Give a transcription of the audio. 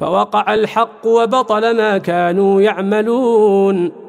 فوقع الحق وبطل ما كانوا يعملون